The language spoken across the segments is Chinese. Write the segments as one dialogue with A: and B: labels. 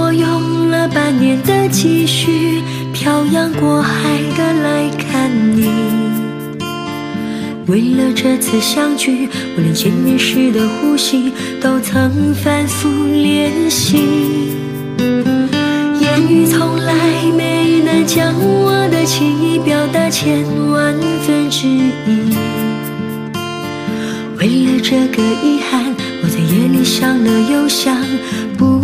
A: 我用了半年的积蓄漂洋过海的来看你。为了这次相聚，我连见面时的呼吸都曾反复练习。言语从来没能将我的情意表达千万分之一。为了这个遗憾，我在夜里想了又想，不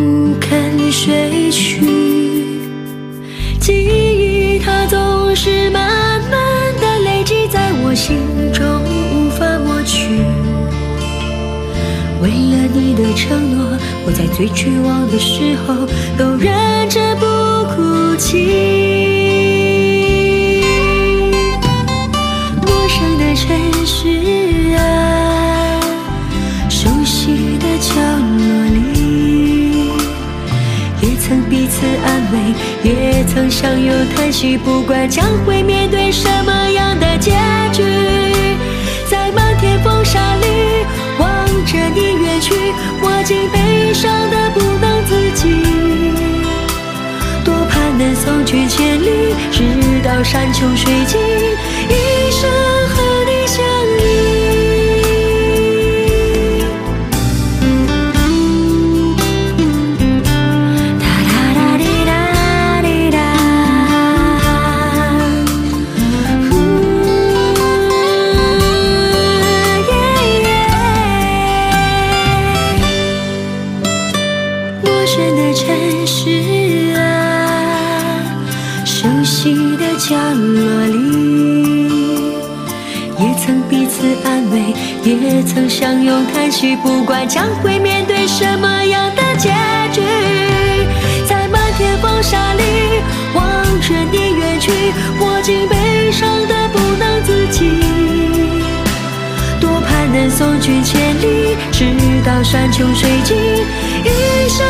A: 心中，无法抹去。为了你的承诺，我在最绝望的时候都忍着不哭泣。陌生的城市啊，熟悉的角落里，也曾彼此安慰，也曾相拥叹息，不管将会面对什么我竟悲伤的不能自己。多盼能送君千里，直到山穷水尽，一生熟悉的角落里，也曾彼此安慰，也曾相拥叹息，不管将会面对什么样的结局，在漫天风沙里望着你远去，我竟悲伤的不能自己。多盼能送君千里，直到山穷水尽，一生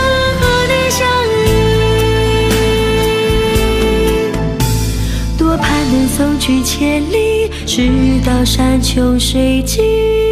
A: 送君千里，直到山穷水尽。